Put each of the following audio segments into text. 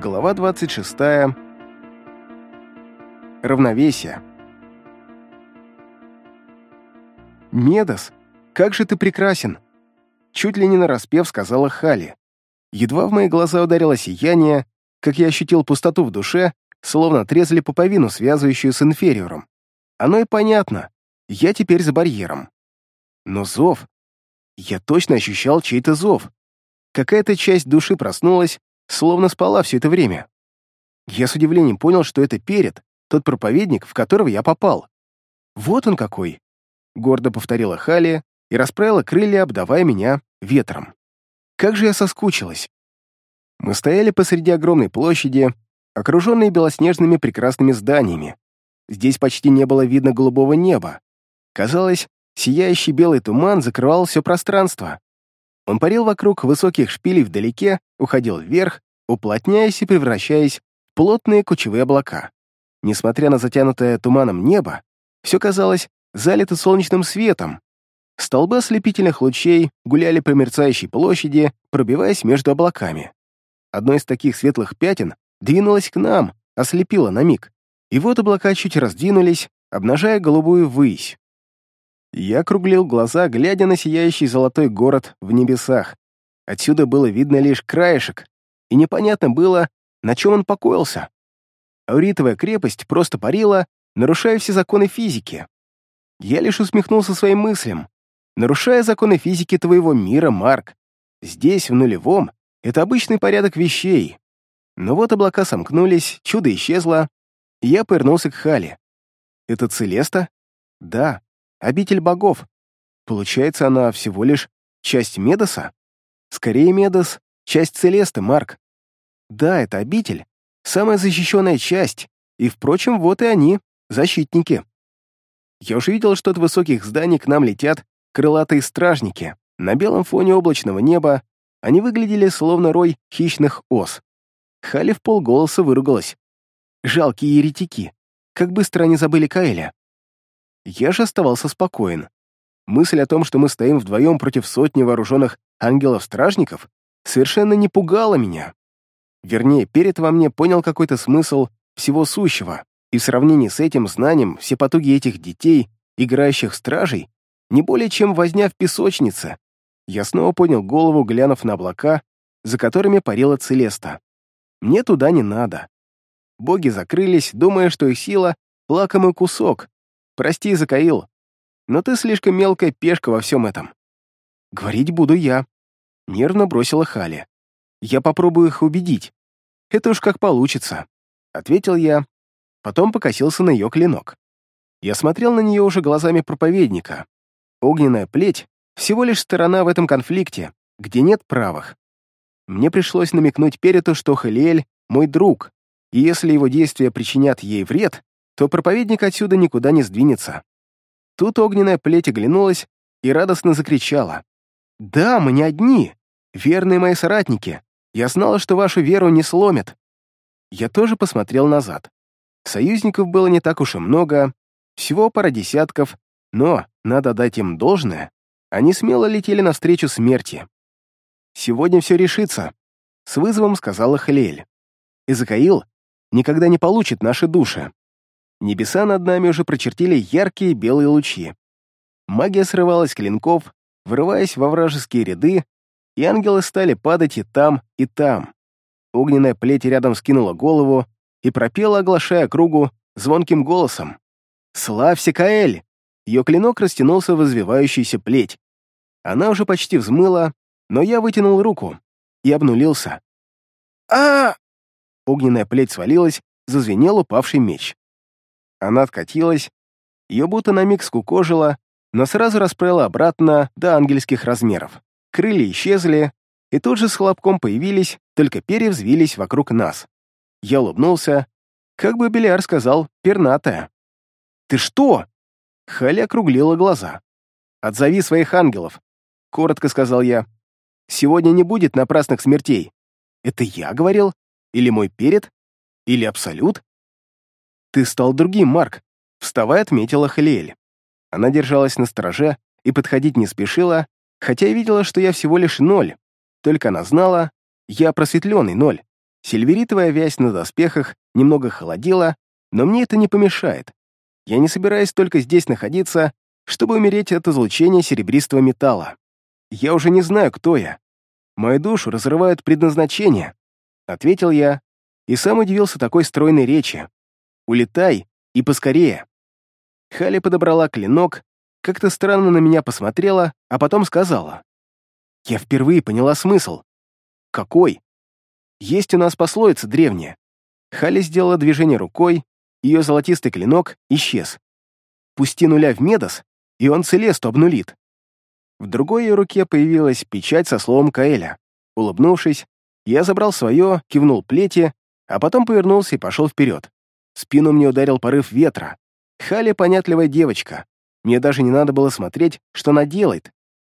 Глава 26. Равновесие. «Медос, как же ты прекрасен!» Чуть ли не нараспев сказала Хали. Едва в мои глаза ударило сияние, как я ощутил пустоту в душе, словно отрезали пуповину, связывающую с инфериором. Оно и понятно. Я теперь за барьером. Но зов... Я точно ощущал чей-то зов. Какая-то часть души проснулась, словно спала все это время. Я с удивлением понял, что это перед, тот проповедник, в которого я попал. Вот он какой! Гордо повторила Халия и расправила крылья, обдавая меня ветром. Как же я соскучилась! Мы стояли посреди огромной площади, окруженной белоснежными прекрасными зданиями. Здесь почти не было видно голубого неба. Казалось, сияющий белый туман закрывал все пространство. Он парил вокруг высоких шпилей вдалеке, уходил вверх, уплотняясь и превращаясь в плотные кучевые облака. Несмотря на затянутое туманом небо, все казалось залито солнечным светом. Столбы ослепительных лучей гуляли по мерцающей площади, пробиваясь между облаками. Одно из таких светлых пятен двинулось к нам, ослепило на миг. И вот облака чуть раздвинулись, обнажая голубую высь. Я округлил глаза, глядя на сияющий золотой город в небесах. Отсюда было видно лишь краешек, и непонятно было, на чем он покоился. Ауритовая крепость просто парила, нарушая все законы физики. Я лишь усмехнулся своим мыслям. Нарушая законы физики твоего мира, Марк. Здесь, в нулевом, это обычный порядок вещей. Но вот облака сомкнулись, чудо исчезло, и я повернулся к Хале. «Это Целеста?» «Да, обитель богов. Получается, она всего лишь часть Медоса?» «Скорее, Медос — часть Целесты, Марк. Да, это обитель, самая защищенная часть, и, впрочем, вот и они, защитники. Я уже видел, что от высоких зданий к нам летят крылатые стражники. На белом фоне облачного неба они выглядели словно рой хищных ос. Хали в полголоса выругалась. Жалкие еретики. Как быстро они забыли Каэля. Я же оставался спокоен. Мысль о том, что мы стоим вдвоем против сотни вооруженных ангелов-стражников, совершенно не пугала меня. Вернее, перед во мне понял какой-то смысл всего сущего, и в сравнении с этим знанием все потуги этих детей, играющих стражей, не более чем возня в песочнице. Я снова поднял голову, глянув на облака, за которыми парила Целеста. Мне туда не надо. Боги закрылись, думая, что их сила — лакомый кусок. Прости, Закаил, но ты слишком мелкая пешка во всем этом. Говорить буду я. Нервно бросила Хали. Я попробую их убедить. Это уж как получится, ответил я, потом покосился на ее клинок. Я смотрел на нее уже глазами проповедника. Огненная плеть — всего лишь сторона в этом конфликте, где нет правых. Мне пришлось намекнуть Перету, что Халиэль — мой друг, и если его действия причинят ей вред, то проповедник отсюда никуда не сдвинется. Тут огненная плеть оглянулась и радостно закричала. «Да, мы не одни! Верные мои соратники! Я знала, что вашу веру не сломят!» Я тоже посмотрел назад. Союзников было не так уж и много, всего пара десятков, но, надо дать им должное, они смело летели навстречу смерти. «Сегодня все решится», — с вызовом сказала Халиэль. «Изакаил никогда не получит наши души. Небеса над нами уже прочертили яркие белые лучи. Магия срывалась клинков, вырываясь во вражеские ряды, и ангелы стали падать и там, и там. Огненная плеть рядом скинула голову и пропела, оглашая кругу звонким голосом. «Славься, Каэль!» Ее клинок растянулся в извивающуюся плеть. Она уже почти взмыла, но я вытянул руку и обнулился. а Огненная плеть свалилась, зазвенел упавший меч. Она откатилась, ее будто на миг скукожила, но сразу расправила обратно до ангельских размеров. Крылья исчезли, и тут же с хлопком появились, только перья взвились вокруг нас. Я улыбнулся, как бы Беляр сказал, пернатая. «Ты что?» Халя округлила глаза. «Отзови своих ангелов», — коротко сказал я. «Сегодня не будет напрасных смертей. Это я говорил? Или мой перед? Или абсолют?» «Ты стал другим, Марк», — вставая отметила Халиэль. Она держалась на стороже и подходить не спешила, хотя и видела, что я всего лишь ноль. Только она знала, я просветленный ноль. Сильверитовая вязь на доспехах немного холодила, но мне это не помешает. Я не собираюсь только здесь находиться, чтобы умереть от излучения серебристого металла. Я уже не знаю, кто я. Мою душу разрывают предназначение, — ответил я, и сам удивился такой стройной речи. Улетай и поскорее. Хали подобрала клинок, как-то странно на меня посмотрела, а потом сказала. Я впервые поняла смысл. Какой? Есть у нас пословица древняя. Хали сделала движение рукой, ее золотистый клинок исчез. Пусти нуля в Медос, и он Целесту обнулит. В другой ее руке появилась печать со словом Каэля. Улыбнувшись, я забрал свое, кивнул плети, а потом повернулся и пошел вперед. Спину мне ударил порыв ветра. Хали понятливая девочка. Мне даже не надо было смотреть, что она делает.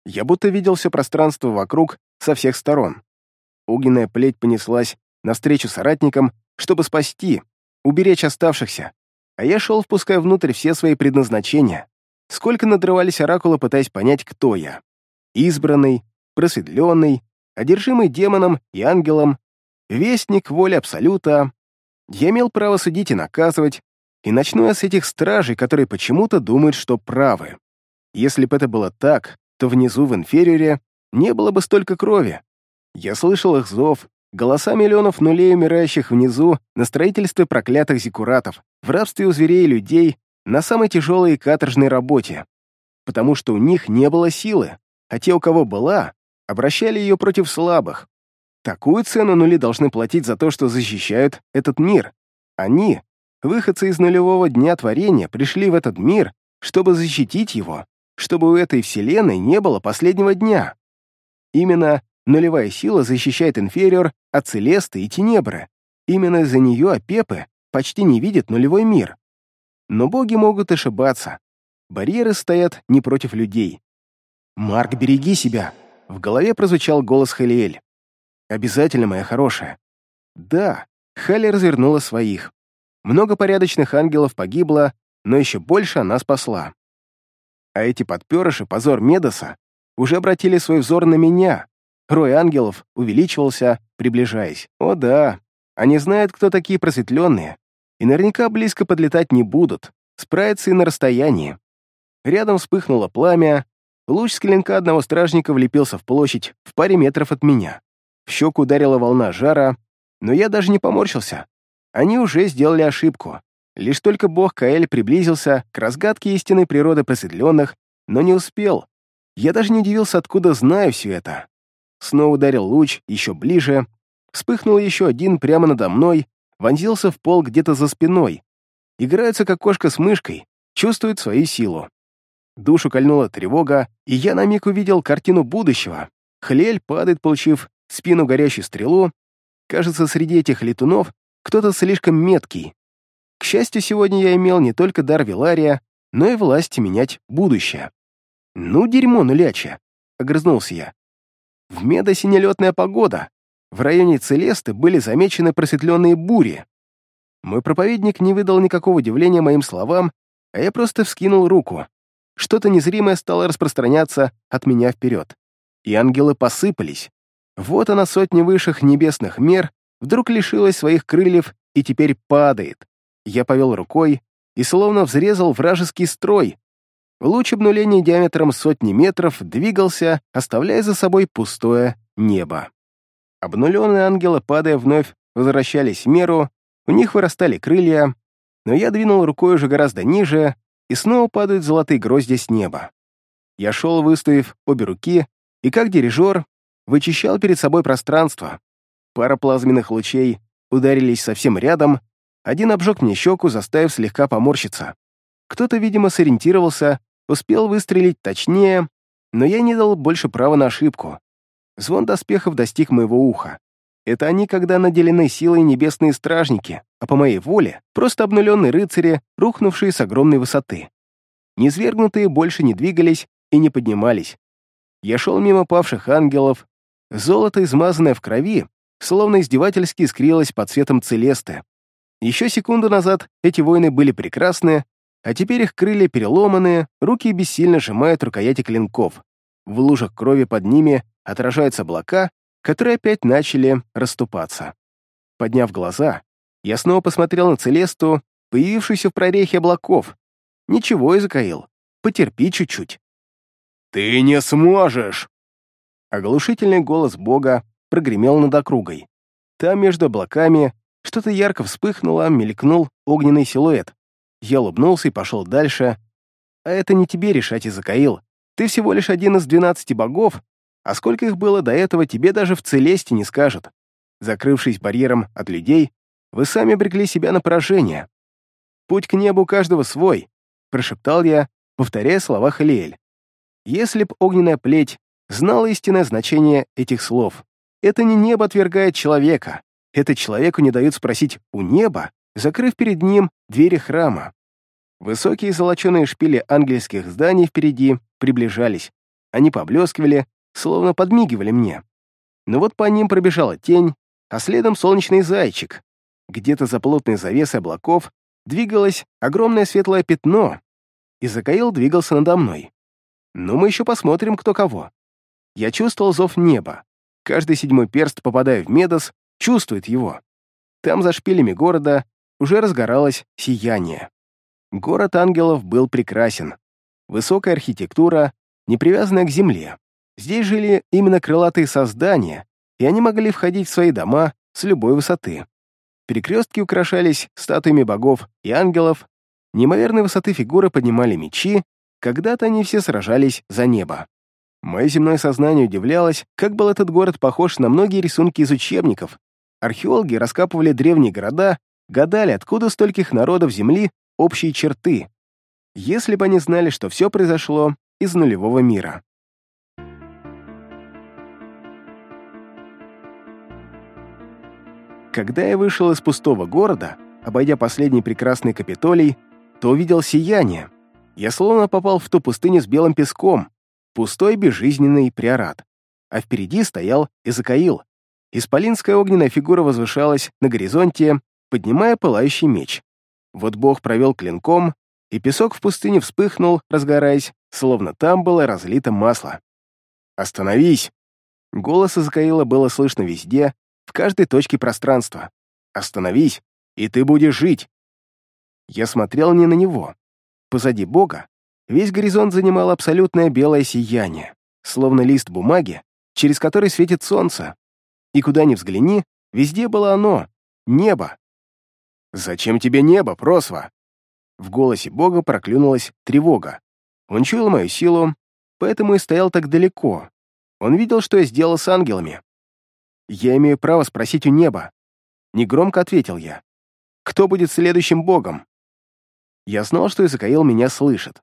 Я будто видел все пространство вокруг со всех сторон. Огненная плеть понеслась навстречу соратникам, чтобы спасти, уберечь оставшихся, а я шел, впуская внутрь все свои предназначения. Сколько надрывались оракулы, пытаясь понять, кто я. Избранный, просветленный, одержимый демоном и ангелом, вестник воли Абсолюта. Я имел право судить и наказывать, и начну я с этих стражей, которые почему-то думают, что правы. Если бы это было так, то внизу, в инфериоре, не было бы столько крови. Я слышал их зов, голоса миллионов нулей, умирающих внизу на строительстве проклятых зиккуратов, в рабстве у зверей и людей, на самой тяжелой и каторжной работе. Потому что у них не было силы, а те, у кого была, обращали ее против слабых. Такую цену нули должны платить за то, что защищают этот мир. Они, выходцы из нулевого дня творения, пришли в этот мир, чтобы защитить его, чтобы у этой вселенной не было последнего дня. Именно нулевая сила защищает инфериор от Целесты и Тенебры. Именно из-за нее Апепы почти не видит нулевой мир. Но боги могут ошибаться. Барьеры стоят не против людей. «Марк, береги себя!» В голове прозвучал голос Халиэль. «Обязательно, моя хорошая». Да, Хали развернула своих. Много порядочных ангелов погибло, но еще больше она спасла. А эти подперыши, позор Медоса, уже обратили свой взор на меня. Рой ангелов увеличивался, приближаясь. О да, они знают, кто такие просветленные, и наверняка близко подлетать не будут, справятся и на расстоянии. Рядом вспыхнуло пламя, луч с клинка одного стражника влепился в площадь в паре метров от меня. В щеку ударила волна жара, но я даже не поморщился. Они уже сделали ошибку. Лишь только бог Каэль приблизился к разгадке истинной природы просветленных, но не успел. Я даже не удивился, откуда знаю все это. Снова ударил луч, еще ближе. Вспыхнул еще один прямо надо мной, вонзился в пол где-то за спиной. Играется, как кошка с мышкой, чувствует свою силу. Душу кольнула тревога, и я на миг увидел картину будущего. Хлель падает, получив спину горящую стрелу. Кажется, среди этих летунов кто-то слишком меткий, к счастью, сегодня я имел не только дар Вилария, но и власть менять будущее. «Ну, дерьмо нулячье!» — огрызнулся я. «В Медосе нелетная погода. В районе Целесты были замечены просветленные бури. Мой проповедник не выдал никакого удивления моим словам, а я просто вскинул руку. Что-то незримое стало распространяться от меня вперед. И ангелы посыпались. Вот она, сотни высших небесных мер, вдруг лишилась своих крыльев и теперь падает. Я повел рукой и словно взрезал вражеский строй. Луч обнуления диаметром сотни метров двигался, оставляя за собой пустое небо. Обнуленные ангелы, падая вновь, возвращались в меру, у них вырастали крылья, но я двинул рукой уже гораздо ниже, и снова падают золотые грозди с неба. Я шел, выставив обе руки, и как дирижер вычищал перед собой пространство. Пара плазменных лучей ударились совсем рядом, один обжег мне щеку, заставив слегка поморщиться. Кто-то, видимо, сориентировался, успел выстрелить точнее, но я не дал больше права на ошибку. Звон доспехов достиг моего уха. Это они, когда наделены силой небесные стражники, а по моей воле просто обнуленные рыцари, рухнувшие с огромной высоты. Низвергнутые больше не двигались и не поднимались. Я шел мимо павших ангелов, золото, измазанное в крови, словно издевательски искрилось под цветом целесты. Еще секунду назад эти воины были прекрасны, а теперь их крылья переломаны, руки бессильно сжимают рукояти клинков. В лужах крови под ними отражаются облака, которые опять начали расступаться. Подняв глаза, я снова посмотрел на Целесту, появившуюся в прорехе облаков. Ничего, Изакаил, потерпи чуть-чуть. «Ты не сможешь!» Оглушительный голос Бога прогремел над округой. Там, между облаками, что-то ярко вспыхнуло, мелькнул огненный силуэт. Я улыбнулся и пошел дальше. А это не тебе решать, Изакаил. Ты всего лишь один из двенадцати богов, а сколько их было до этого, тебе даже в Целесте не скажут. Закрывшись барьером от людей, вы сами обрекли себя на поражение. Путь к небу каждого свой, прошептал я, повторяя слова Халиэль. Если б огненная плеть знала истинное значение этих слов, это не небо отвергает человека, это человеку не дают спросить у неба, закрыв перед ним двери храма. Высокие золоченые шпили ангельских зданий впереди приближались. Они поблескивали, словно подмигивали мне. Но вот по ним пробежала тень, а следом солнечный зайчик. Где-то за плотной завесой облаков двигалось огромное светлое пятно, и Закаил двигался надо мной. Но мы еще посмотрим, кто кого. Я чувствовал зов неба. Каждый седьмой перст, попадая в Медос, чувствует его. Там за шпилями города уже разгоралось сияние. Город ангелов был прекрасен. Высокая архитектура, не привязанная к земле. Здесь жили именно крылатые создания, и они могли входить в свои дома с любой высоты. Перекрестки украшались статуями богов и ангелов, неимоверной высоты фигуры поднимали мечи, когда-то они все сражались за небо. Мое земное сознание удивлялось, как был этот город похож на многие рисунки из учебников. Археологи раскапывали древние города, гадали, откуда стольких народов Земли общие черты, если бы они знали, что все произошло из нулевого мира. Когда я вышел из пустого города, обойдя последний прекрасный Капитолий, то увидел сияние. Я словно попал в ту пустыню с белым песком, пустой безжизненный приорат. А впереди стоял Изакаил. Исполинская огненная фигура возвышалась на горизонте, поднимая пылающий меч. Вот бог провел клинком, и песок в пустыне вспыхнул, разгораясь, словно там было разлито масло. «Остановись!» Голос Изакаила было слышно везде, в каждой точке пространства. Остановись, и ты будешь жить. Я смотрел не на него. Позади Бога весь горизонт занимало абсолютное белое сияние, словно лист бумаги, через который светит солнце. И куда ни взгляни, везде было оно — небо. «Зачем тебе небо, Просва?» В голосе Бога проклюнулась тревога. Он чуял мою силу, поэтому и стоял так далеко. Он видел, что я сделал с ангелами. «Я имею право спросить у неба», — негромко ответил я. «Кто будет следующим богом?» Я знал, что Изакаил меня слышит.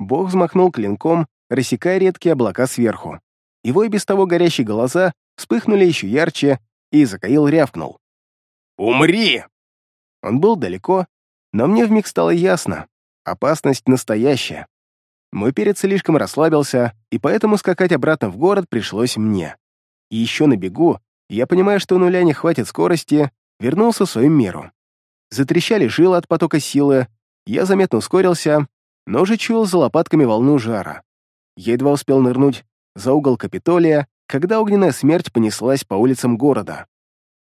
Бог взмахнул клинком, рассекая редкие облака сверху. Его и без того горящие глаза вспыхнули еще ярче, и Изакаил рявкнул. «Умри!» Он был далеко, но мне вмиг стало ясно. Опасность настоящая. Мой перец слишком расслабился, и поэтому скакать обратно в город пришлось мне. И еще на бегу я, понимая, что нуля не хватит скорости, вернулся в свою меру. Затрещали жилы от потока силы, я заметно ускорился, но уже чуял за лопатками волну жара. Едва успел нырнуть за угол Капитолия, когда огненная смерть понеслась по улицам города.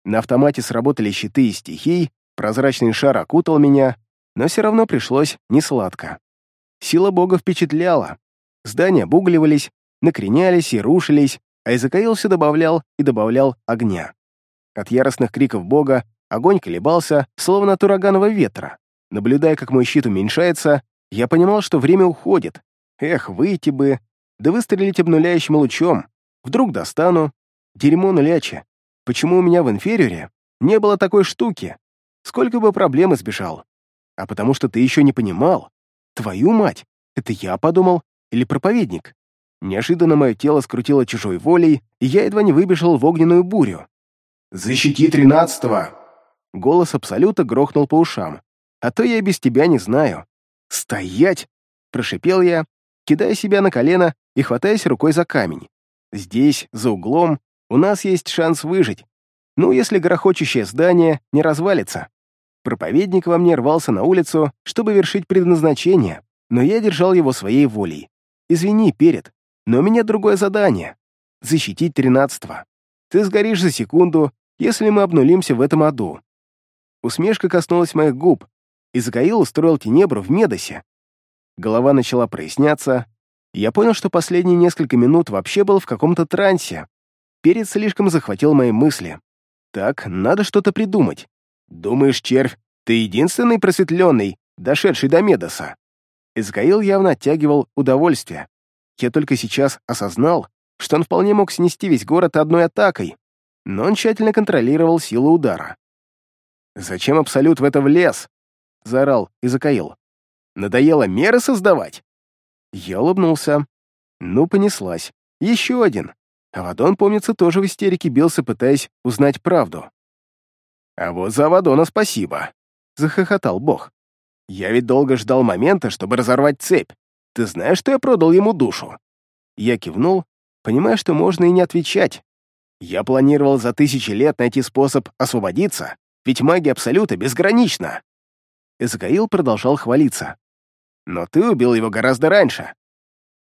На автомате сработали щиты и стихий, прозрачный шар окутал меня, но все равно пришлось несладко. Сила бога впечатляла. Здания обугливались, накренялись и рушились, а Изакаил все добавлял и добавлял огня. От яростных криков бога огонь колебался, словно от ураганного ветра. Наблюдая, как мой щит уменьшается, я понимал, что время уходит. Эх, выйти бы, да выстрелить обнуляющим лучом. Вдруг достану. Дерьмо нуляче. Почему у меня в инфериоре не было такой штуки? Сколько бы проблем избежал. А потому что ты еще не понимал. Твою мать, это я подумал или проповедник? Неожиданно мое тело скрутило чужой волей, и я едва не выбежал в огненную бурю. «Защити тринадцатого!» Голос Абсолюта грохнул по ушам. «А то я и без тебя не знаю». «Стоять!» — прошипел я, кидая себя на колено и хватаясь рукой за камень. «Здесь, за углом, у нас есть шанс выжить. Ну, если грохочущее здание не развалится». Проповедник во мне рвался на улицу, чтобы вершить предназначение, но я держал его своей волей. «Извини, перед, но у меня другое задание — защитить тринадцатого. Ты сгоришь за секунду, если мы обнулимся в этом аду. Усмешка коснулась моих губ, и Закаил устроил тенебру в Медосе. Голова начала проясняться, и я понял, что последние несколько минут вообще был в каком-то трансе. Перец слишком захватил мои мысли. Так, надо что-то придумать. Думаешь, червь, ты единственный просветленный, дошедший до Медоса? Изгаил явно оттягивал удовольствие. Я только сейчас осознал, что он вполне мог снести весь город одной атакой, но он тщательно контролировал силу удара. «Зачем Абсолют в это влез?» — заорал Изакаил. «Надоело меры создавать?» Я улыбнулся. «Ну, понеслась. Еще один. Авадон, помнится, тоже в истерике бился, пытаясь узнать правду. «А вот за Авадона спасибо», — захохотал бог. «Я ведь долго ждал момента, чтобы разорвать цепь. Ты знаешь, что я продал ему душу?» Я кивнул, понимая, что можно и не отвечать. Я планировал за тысячи лет найти способ освободиться, ведь магия Абсолюта безгранична. Эзгаил продолжал хвалиться. «Но ты убил его гораздо раньше».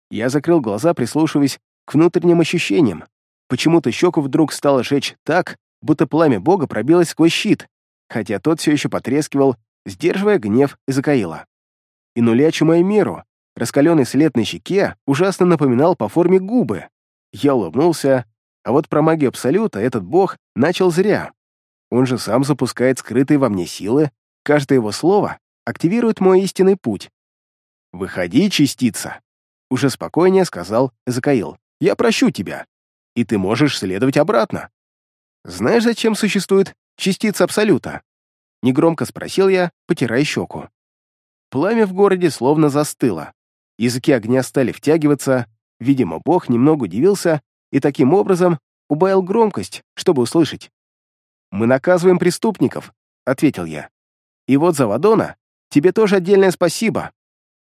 Я закрыл глаза, прислушиваясь к внутренним ощущениям. Почему-то щеку вдруг стало жечь так, будто пламя бога пробилось сквозь щит, хотя тот все еще потрескивал, сдерживая гнев Изакаила. И нулячу мою меру, раскаленный след на щеке ужасно напоминал по форме губы. Я улыбнулся, а вот про магию Абсолюта этот бог начал зря. Он же сам запускает скрытые во мне силы, каждое его слово активирует мой истинный путь. «Выходи, частица!» — уже спокойнее сказал Закаил. Я прощу тебя, и ты можешь следовать обратно. Знаешь, зачем существует частица Абсолюта?» Негромко спросил я, потирая щеку. Пламя в городе словно застыло. Языки огня стали втягиваться, видимо, Бог немного удивился и таким образом убавил громкость, чтобы услышать. «Мы наказываем преступников», — ответил я. «И вот за Вадона тебе тоже отдельное спасибо».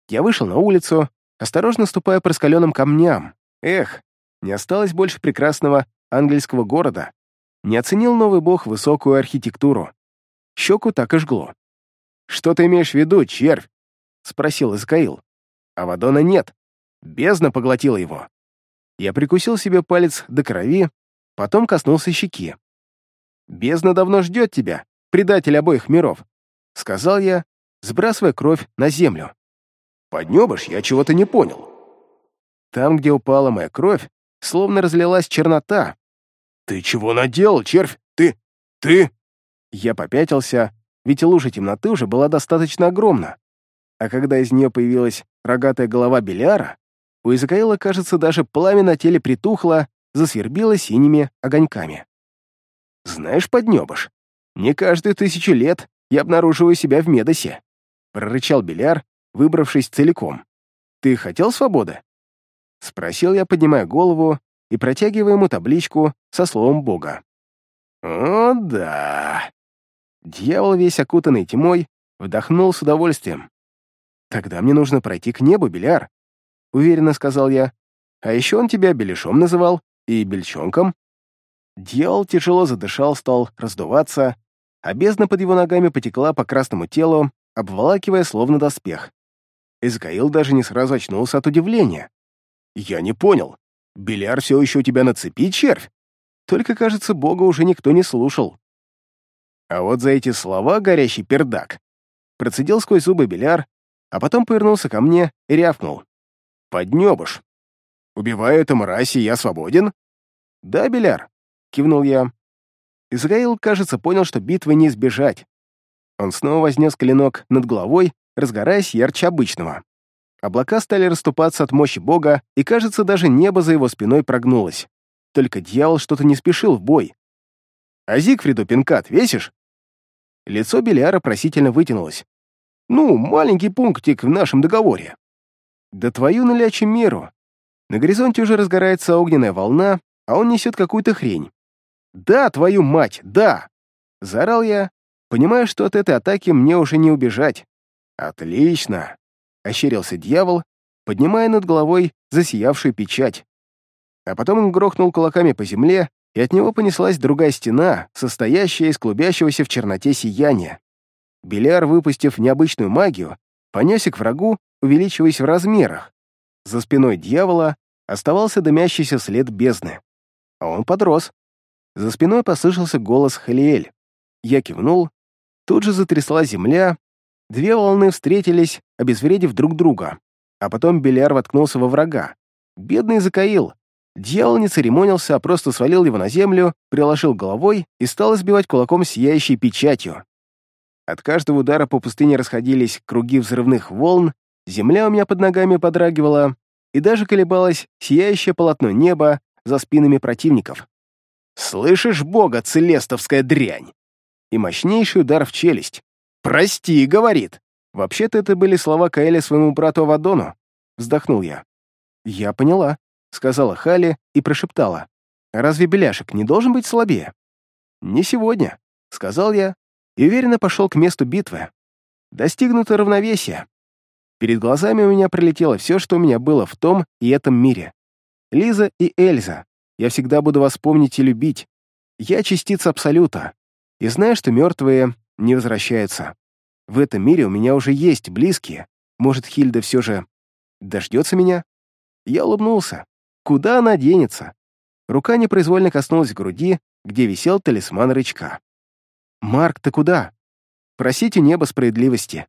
Я вышел на улицу, осторожно ступая по раскаленным камням, Эх, не осталось больше прекрасного ангельского города. Не оценил новый бог высокую архитектуру. Щеку так и жгло. «Что ты имеешь в виду, червь?» — спросил Искаил. «Авадона нет. Бездна поглотила его». Я прикусил себе палец до крови, потом коснулся щеки. «Бездна давно ждет тебя, предатель обоих миров», — сказал я, сбрасывая кровь на землю. «Поднебыш, я чего-то не понял», там, где упала моя кровь, словно разлилась чернота. «Ты чего наделал, червь? Ты... ты...» Я попятился, ведь лужа темноты уже была достаточно огромна. А когда из нее появилась рогатая голова Беляра, у Изакаила, кажется, даже пламя на теле притухло, засвербило синими огоньками. «Знаешь, поднебыш, не каждую тысячу лет я обнаруживаю себя в Медосе», прорычал Беляр, выбравшись целиком. «Ты хотел свободы?» — спросил я, поднимая голову и протягивая ему табличку со словом Бога. «О, да!» Дьявол, весь окутанный тьмой, вдохнул с удовольствием. «Тогда мне нужно пройти к небу, Беляр», — уверенно сказал я. «А еще он тебя Беляшом называл и Бельчонком». Дьявол тяжело задышал, стал раздуваться, а бездна под его ногами потекла по красному телу, обволакивая словно доспех. Изгаил даже не сразу очнулся от удивления. «Я не понял. Беляр все еще у тебя на цепи, червь?» Только, кажется, Бога уже никто не слушал. А вот за эти слова горящий пердак процедил сквозь зубы Беляр, а потом повернулся ко мне и рявкнул. «Поднебыш. Убиваю эту мразь, и я свободен?» «Да, Беляр», — кивнул я. Израил, кажется, понял, что битвы не избежать. Он снова вознес клинок над головой, разгораясь ярче обычного. Облака стали расступаться от мощи бога, и, кажется, даже небо за его спиной прогнулось. Только дьявол что-то не спешил в бой. «А Зигфриду пинкат весишь?» Лицо Белиара просительно вытянулось. «Ну, маленький пунктик в нашем договоре». «Да твою налячи меру. На горизонте уже разгорается огненная волна, а он несет какую-то хрень. «Да, твою мать, да!» Заорал я, понимая, что от этой атаки мне уже не убежать. «Отлично!» — ощерился дьявол, поднимая над головой засиявшую печать. А потом он грохнул кулаками по земле, и от него понеслась другая стена, состоящая из клубящегося в черноте сияния. Беляр, выпустив необычную магию, понесся к врагу, увеличиваясь в размерах. За спиной дьявола оставался дымящийся след бездны. А он подрос. За спиной послышался голос Халиэль. Я кивнул. Тут же затрясла земля. Две волны встретились, обезвредив друг друга. А потом Беляр воткнулся во врага. Бедный Закаил. Дьявол не церемонился, а просто свалил его на землю, приложил головой и стал избивать кулаком сияющей печатью. От каждого удара по пустыне расходились круги взрывных волн, земля у меня под ногами подрагивала, и даже колебалось сияющее полотно неба за спинами противников. «Слышишь, бога, целестовская дрянь!» И мощнейший удар в челюсть. «Прости», — говорит. Вообще-то это были слова Каэля своему брату Авадону. Вздохнул я. «Я поняла», — сказала Хали и прошептала. «Разве Беляшек не должен быть слабее?» «Не сегодня», — сказал я и уверенно пошел к месту битвы. Достигнуто равновесие. Перед глазами у меня пролетело все, что у меня было в том и этом мире. Лиза и Эльза. Я всегда буду вас помнить и любить. Я частица Абсолюта. И знаю, что мертвые не возвращаются. В этом мире у меня уже есть близкие. Может, Хильда все же дождется меня? Я улыбнулся. Куда она денется? Рука непроизвольно коснулась груди, где висел талисман рычка. «Марк, ты куда?» «Просить у неба справедливости»,